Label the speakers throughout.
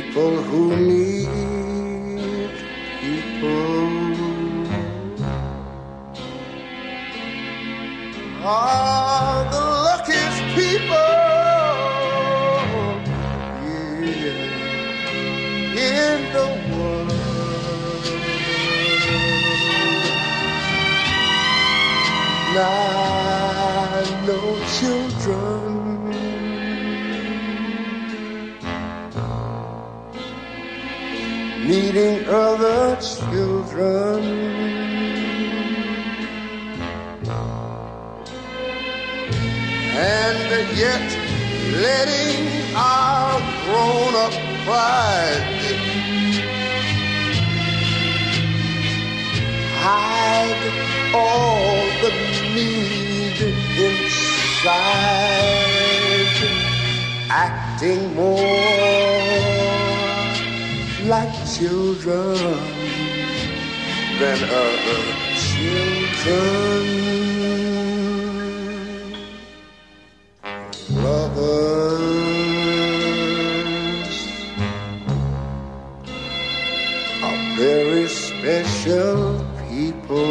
Speaker 1: people who need people. Are the luckiest people. Yeah, in the world. Now, no children needing other children. And yet letting our grown-up pride hide all the need inside, acting more like children than other children. Lovers are very special people.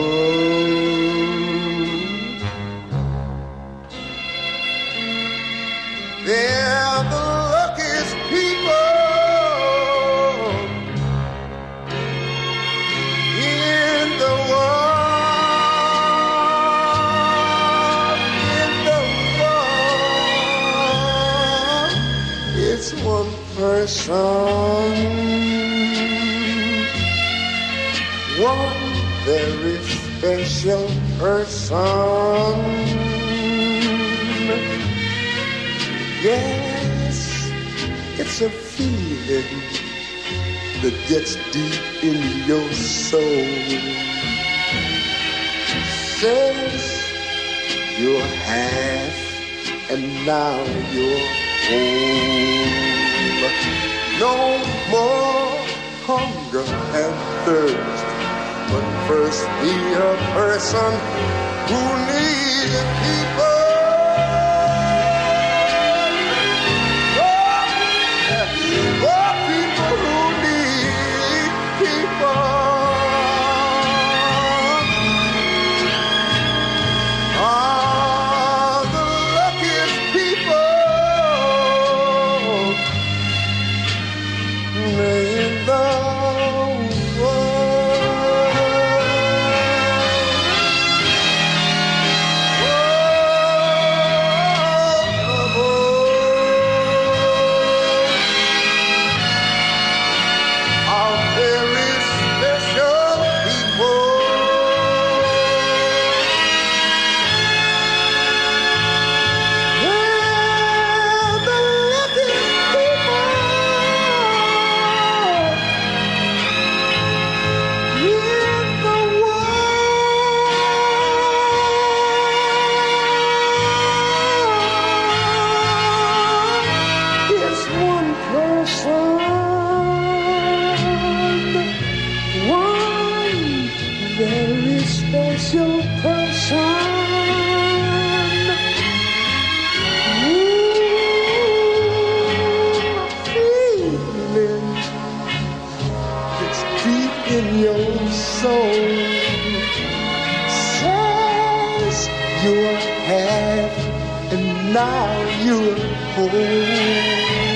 Speaker 1: They're person, one very special person. Yes, it's a feeling that gets deep in your soul. Says you're half and now you're whole. No more hunger and thirst, but first be a person who needs people. Very special person. Ooh, feeling that's deep in your soul says you're half and now you're whole.